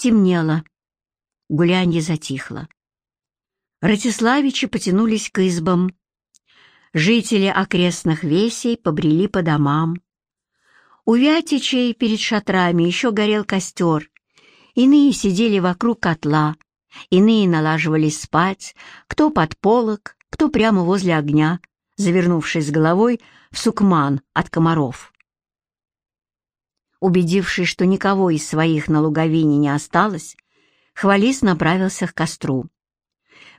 Темнело. Гулянье затихло. Ратиславичи потянулись к избам. Жители окрестных весей побрели по домам. У Вятичей перед шатрами еще горел костер. Иные сидели вокруг котла, иные налаживались спать, кто под полок, кто прямо возле огня, завернувшись головой в сукман от комаров. Убедившись, что никого из своих на луговине не осталось, Хвалис направился к костру.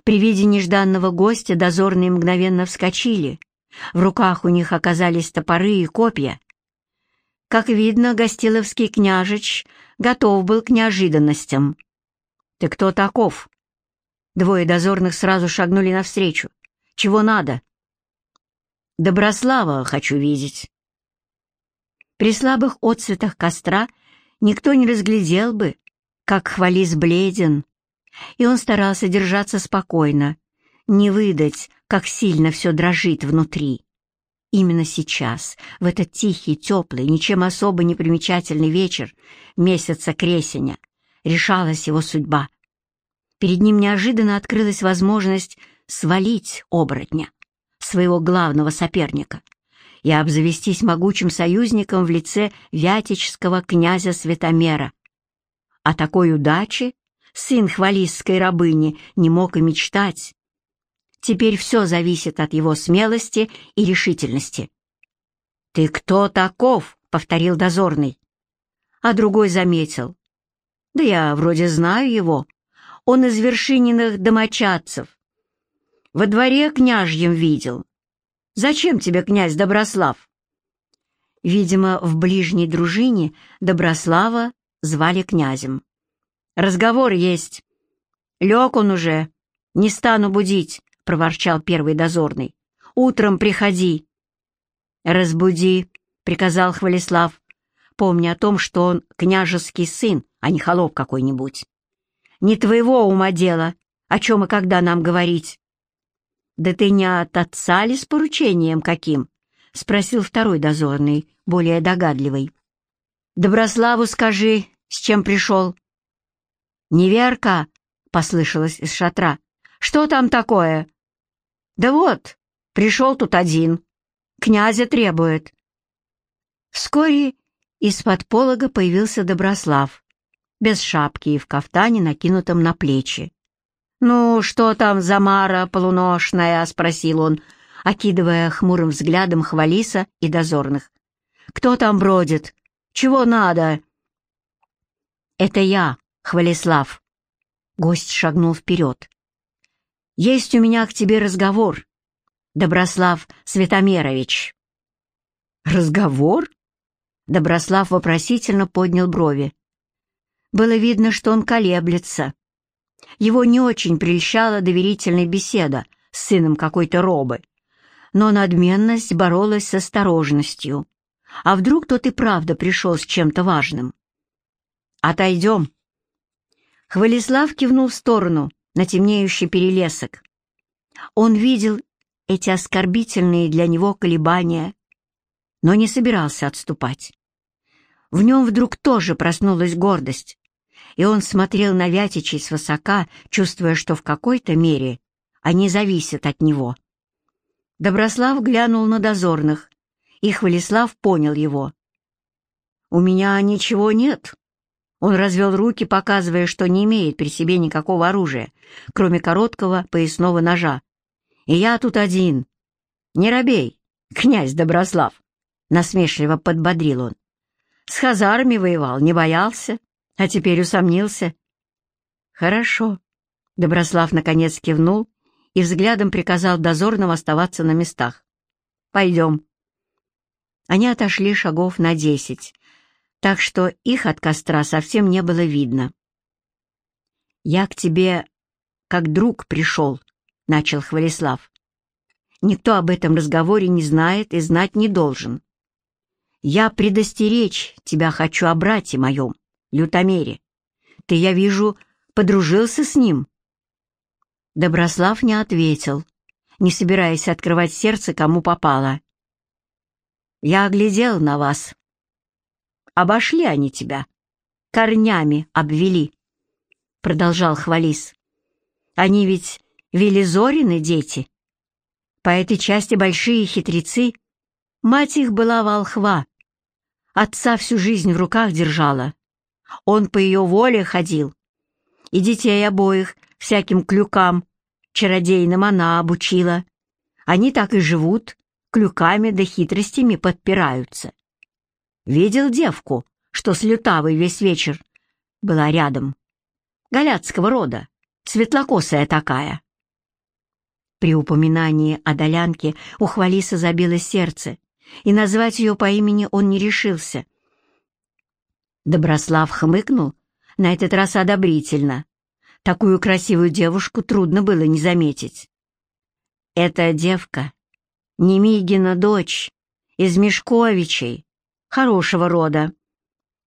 При виде нежданного гостя дозорные мгновенно вскочили. В руках у них оказались топоры и копья. Как видно, Гостиловский княжич готов был к неожиданностям. «Ты кто таков?» Двое дозорных сразу шагнули навстречу. «Чего надо?» «Доброслава хочу видеть». При слабых отцветах костра никто не разглядел бы, как хвалис бледен, и он старался держаться спокойно, не выдать, как сильно все дрожит внутри. Именно сейчас, в этот тихий, теплый, ничем особо не примечательный вечер месяца Кресеня, решалась его судьба. Перед ним неожиданно открылась возможность свалить оборотня, своего главного соперника, и обзавестись могучим союзником в лице вятического князя Светомера. О такой удаче сын хвалистской рабыни не мог и мечтать, Теперь все зависит от его смелости и решительности. «Ты кто таков?» — повторил дозорный. А другой заметил. «Да я вроде знаю его. Он из вершининых домочадцев. Во дворе княжьем видел. Зачем тебе князь Доброслав?» Видимо, в ближней дружине Доброслава звали князем. «Разговор есть. Лег он уже. Не стану будить проворчал первый дозорный. «Утром приходи». «Разбуди», — приказал Хвалислав, помня о том, что он княжеский сын, а не холоп какой-нибудь. «Не твоего ума дело, о чем и когда нам говорить». «Да ты не от отца ли с поручением каким?» — спросил второй дозорный, более догадливый. «Доброславу скажи, с чем пришел». «Неверка!» — послышалось из шатра. «Что там такое?» «Да вот, пришел тут один. Князя требует». Вскоре из-под полога появился Доброслав, без шапки и в кафтане, накинутом на плечи. «Ну, что там за мара полуношная?» — спросил он, окидывая хмурым взглядом Хвалиса и дозорных. «Кто там бродит? Чего надо?» «Это я, Хвалислав». Гость шагнул вперед. Есть у меня к тебе разговор, Доброслав Светомерович». «Разговор?» Доброслав вопросительно поднял брови. Было видно, что он колеблется. Его не очень прельщала доверительная беседа с сыном какой-то робы, но надменность боролась с осторожностью. А вдруг тот и правда пришел с чем-то важным? «Отойдем». Хвалислав кивнул в сторону, на темнеющий перелесок. Он видел эти оскорбительные для него колебания, но не собирался отступать. В нем вдруг тоже проснулась гордость, и он смотрел на Вятичей свысока, чувствуя, что в какой-то мере они зависят от него. Доброслав глянул на дозорных, и Хвалислав понял его. «У меня ничего нет», он развел руки, показывая, что не имеет при себе никакого оружия, кроме короткого поясного ножа. «И я тут один. Не робей, князь Доброслав!» — насмешливо подбодрил он. «С хазарами воевал, не боялся, а теперь усомнился». «Хорошо». Доброслав наконец кивнул и взглядом приказал дозорным оставаться на местах. «Пойдем». Они отошли шагов на десять, так что их от костра совсем не было видно. «Я к тебе как друг пришел», — начал Хвалислав. «Никто об этом разговоре не знает и знать не должен. Я предостеречь тебя хочу о брате моем, лютомере. Ты, я вижу, подружился с ним». Доброслав не ответил, не собираясь открывать сердце, кому попало. «Я оглядел на вас», Обошли они тебя, корнями обвели. — продолжал Хвалис. «Они ведь Велизорины дети. По этой части большие хитрецы. Мать их была волхва. Отца всю жизнь в руках держала. Он по ее воле ходил. И детей обоих всяким клюкам, чародейным она обучила. Они так и живут, клюками да хитростями подпираются. Видел девку, что с лютавой весь вечер была рядом. Галяцкого рода, светлокосая такая. При упоминании о Долянке у Хвалиса забилось сердце, и назвать ее по имени он не решился. Доброслав хмыкнул, на этот раз одобрительно. Такую красивую девушку трудно было не заметить. Эта девка — Немигина дочь, из Мешковичей, хорошего рода.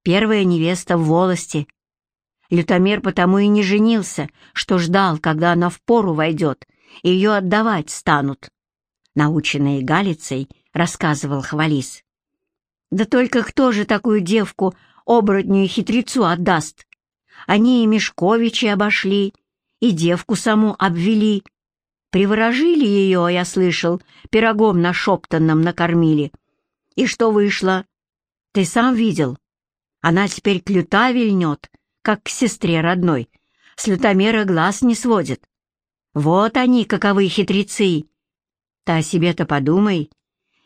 Первая невеста в волости. Лютомер потому и не женился, что ждал, когда она в пору войдет, и ее отдавать станут. Наученный Галицей, рассказывал Хвалис. Да только кто же такую девку оборотню и хитрецу отдаст? Они и Мешковичи обошли, и девку саму обвели. Приворожили ее, я слышал, пирогом нашептанным накормили. И что вышло? Ты сам видел. Она теперь клюта вильнет, как к сестре родной. С лютомера глаз не сводит. Вот они, каковы хитрецы. Ты о себе-то подумай.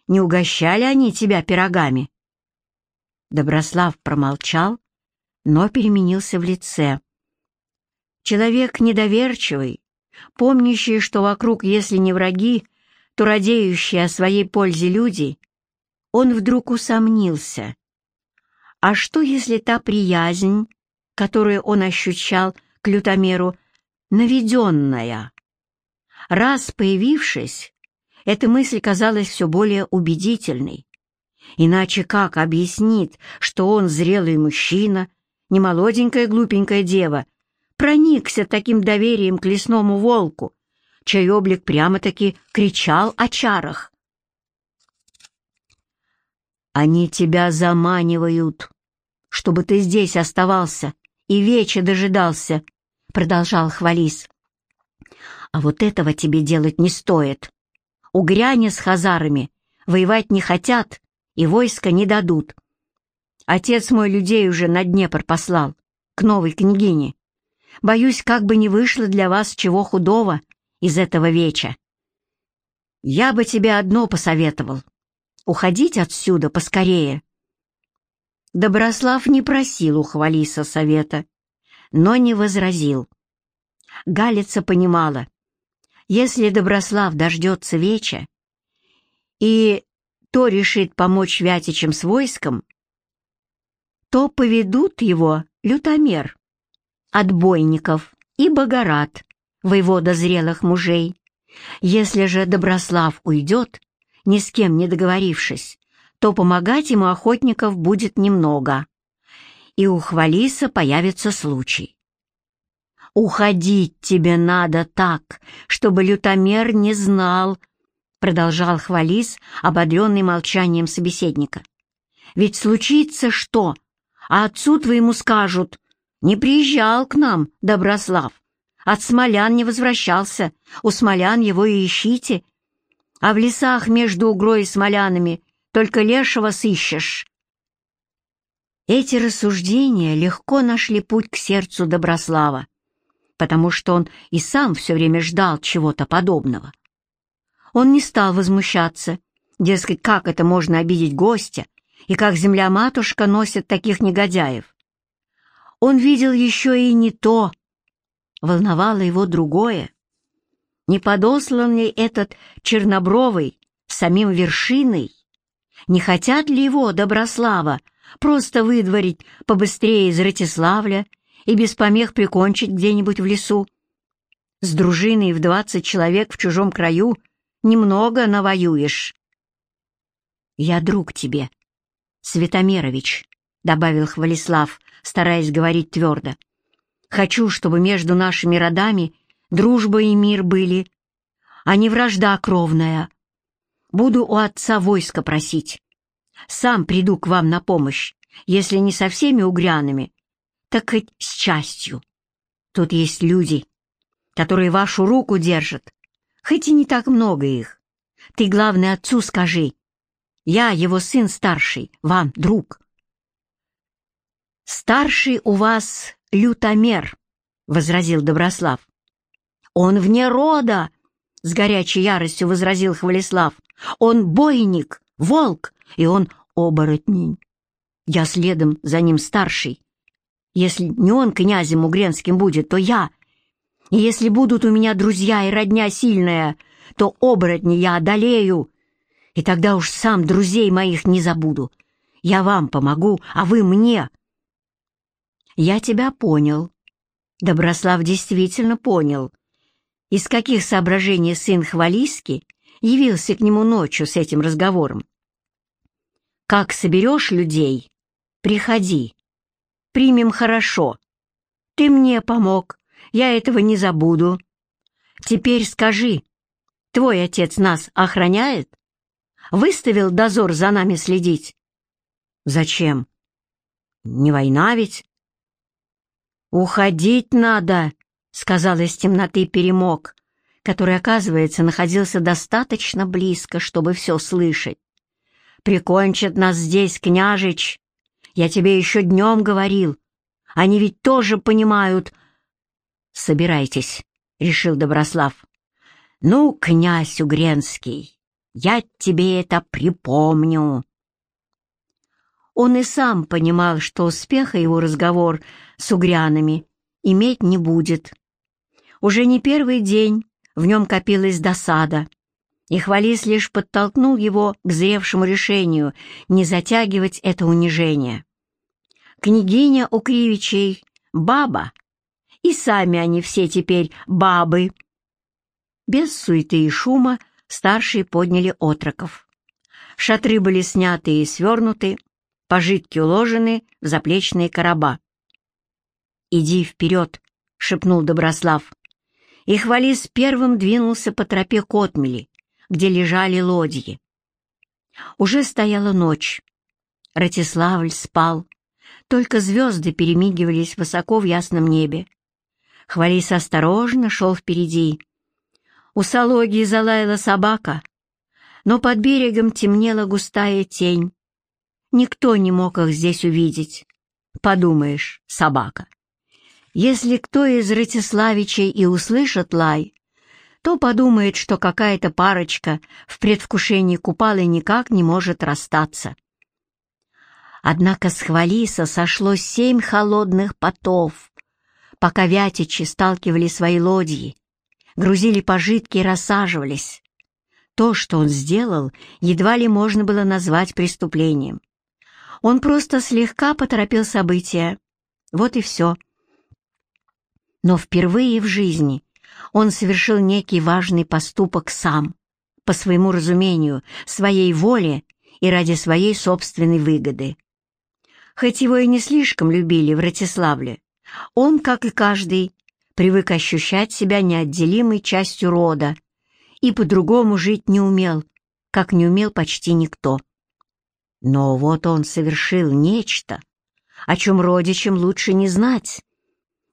Не угощали они тебя пирогами?» Доброслав промолчал, но переменился в лице. Человек недоверчивый, помнящий, что вокруг, если не враги, то радеющие о своей пользе люди, он вдруг усомнился. А что, если та приязнь, которую он ощущал к лютомеру, наведенная? Раз появившись, эта мысль казалась все более убедительной. Иначе как объяснит, что он зрелый мужчина, не молоденькая глупенькая дева, проникся таким доверием к лесному волку, чей облик прямо-таки кричал о чарах. «Они тебя заманивают, чтобы ты здесь оставался и вече дожидался», — продолжал Хвалис. «А вот этого тебе делать не стоит. Угряне с хазарами воевать не хотят и войска не дадут. Отец мой людей уже на Днепр послал, к новой княгине. Боюсь, как бы не вышло для вас чего худого из этого веча. Я бы тебе одно посоветовал — уходить отсюда поскорее. Доброслав не просил у Хвалиса совета, но не возразил. Галица понимала, если Доброслав дождется веча и то решит помочь Вятичам с войском, то поведут его лютомер, отбойников и богорат, воевода зрелых мужей. Если же Доброслав уйдет, ни с кем не договорившись, то помогать ему охотников будет немного, и у Хвалиса появится случай. «Уходить тебе надо так, чтобы лютомер не знал», продолжал Хвалис, ободренный молчанием собеседника. «Ведь случится что, а отцу твоему скажут, не приезжал к нам Доброслав, от смолян не возвращался, у смолян его и ищите, а в лесах между угрой и смолянами только лешего сыщешь». Эти рассуждения легко нашли путь к сердцу Доброслава, потому что он и сам все время ждал чего-то подобного. Он не стал возмущаться, дескать, как это можно обидеть гостя, и как земля-матушка носит таких негодяев. Он видел еще и не то. Волновало его другое. Не подослан ли этот чернобровый самим вершиной? Не хотят ли его, Доброслава, просто выдворить побыстрее из Ратиславля и без помех прикончить где-нибудь в лесу? С дружиной в двадцать человек в чужом краю немного навоюешь. «Я друг тебе», Светомерович», — добавил Хвалислав, стараясь говорить твердо. «Хочу, чтобы между нашими родами дружба и мир были, а не вражда кровная. Буду у отца войска просить. Сам приду к вам на помощь, если не со всеми угрянами, так хоть с частью. Тут есть люди, которые вашу руку держат, хоть и не так много их. Ты, главное, отцу скажи. Я его сын старший, вам друг. Старший у вас лютомер, — возразил Доброслав. Он вне рода, — с горячей яростью возразил Хвалислав. Он бойник, волк, и он оборотнень. Я следом за ним старший. Если не он князем угренским будет, то я. И если будут у меня друзья и родня сильная, то оборотни я одолею. И тогда уж сам друзей моих не забуду. Я вам помогу, а вы мне. Я тебя понял. Доброслав действительно понял. Из каких соображений сын Хвалиски явился к нему ночью с этим разговором. «Как соберешь людей, приходи, примем хорошо. Ты мне помог, я этого не забуду. Теперь скажи, твой отец нас охраняет? Выставил дозор за нами следить? Зачем? Не война ведь? Уходить надо, сказал из темноты перемог, который, оказывается, находился достаточно близко, чтобы все слышать. Прикончат нас здесь, княжич, я тебе еще днем говорил. Они ведь тоже понимают. Собирайтесь, — решил Доброслав. Ну, князь Угренский, я тебе это припомню. Он и сам понимал, что успеха его разговор с угрянами иметь не будет. Уже не первый день в нем копилась досада, и Хвалис лишь подтолкнул его к зревшему решению не затягивать это унижение. Княгиня у Кривичей — баба, и сами они все теперь бабы. Без суеты и шума старшие подняли отроков. Шатры были сняты и свернуты, пожитки уложены в заплечные короба. «Иди вперед!» — шепнул Доброслав. И Хвалис первым двинулся по тропе к отмели, где лежали лодьи. Уже стояла ночь. Ратиславль спал. Только звезды перемигивались высоко в ясном небе. Хвалис осторожно шел впереди. У Сологии залаяла собака, но под берегом темнела густая тень. Никто не мог их здесь увидеть. Подумаешь, собака. Если кто из Ратиславичей и услышит лай, то подумает, что какая-то парочка в предвкушении купалы никак не может расстаться. Однако с Хвалиса сошло семь холодных потов, пока вятичи сталкивали свои лодьи, грузили пожитки и рассаживались. То, что он сделал, едва ли можно было назвать преступлением. Он просто слегка поторопил события. Вот и все. Но впервые в жизни он совершил некий важный поступок сам, по своему разумению, своей воле и ради своей собственной выгоды. Хоть его и не слишком любили в Ратиславле, он, как и каждый, привык ощущать себя неотделимой частью рода и по-другому жить не умел, как не умел почти никто. Но вот он совершил нечто, о чем родичам лучше не знать,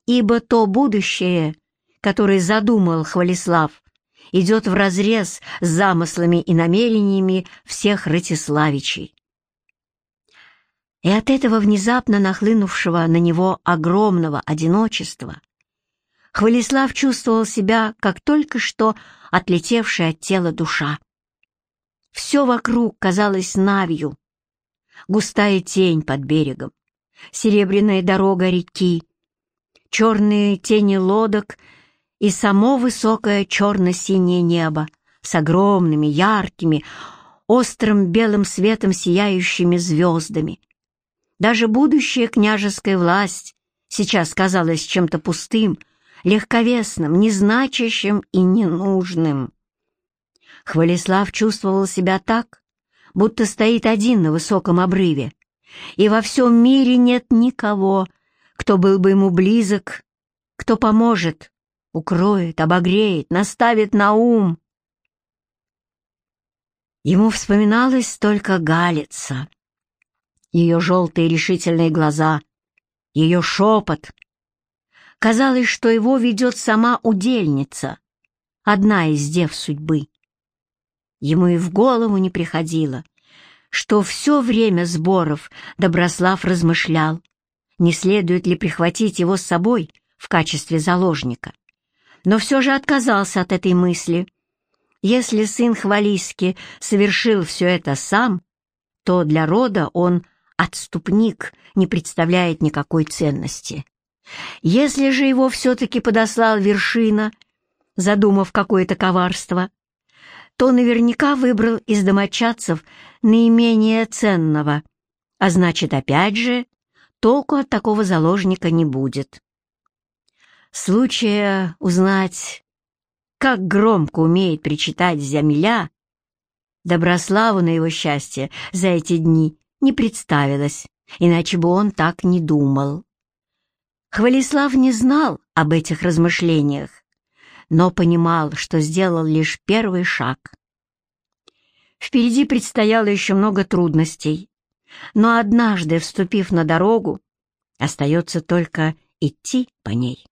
ибо то будущее, которое задумал Хвалислав, идет вразрез с замыслами и намерениями всех Ратиславичей. И от этого внезапно нахлынувшего на него огромного одиночества Хвалислав чувствовал себя, как только что отлетевшая от тела душа. Все вокруг казалось навью. Густая тень под берегом, серебряная дорога реки, черные тени лодок и само высокое черно-синее небо с огромными, яркими, острым белым светом сияющими звездами — даже будущая княжеская власть сейчас казалась чем-то пустым, легковесным, незначащим и ненужным. Хвалислав чувствовал себя так, будто стоит один на высоком обрыве, и во всем мире нет никого, кто был бы ему близок, кто поможет, укроет, обогреет, наставит на ум. Ему вспоминалась только Галица, ее желтые решительные глаза, ее шепот. Казалось, что его ведет сама удельница, одна из дев судьбы. Ему и в голову не приходило, что все время сборов Доброслав размышлял, не следует ли прихватить его с собой в качестве заложника. Но все же отказался от этой мысли. Если сын Хвалиски совершил все это сам, то для рода он отступник, не представляет никакой ценности. Если же его все-таки подослал вершина, задумав какое-то коварство, то наверняка выбрал из домочадцев наименее ценного, а значит, опять же, толку от такого заложника не будет. Случая узнать, как громко умеет причитать земля, Доброславу на его счастье за эти дни не представилось, иначе бы он так не думал. Хвалислав не знал об этих размышлениях, но понимал, что сделал лишь первый шаг. Впереди предстояло еще много трудностей, но однажды, вступив на дорогу, остается только идти по ней.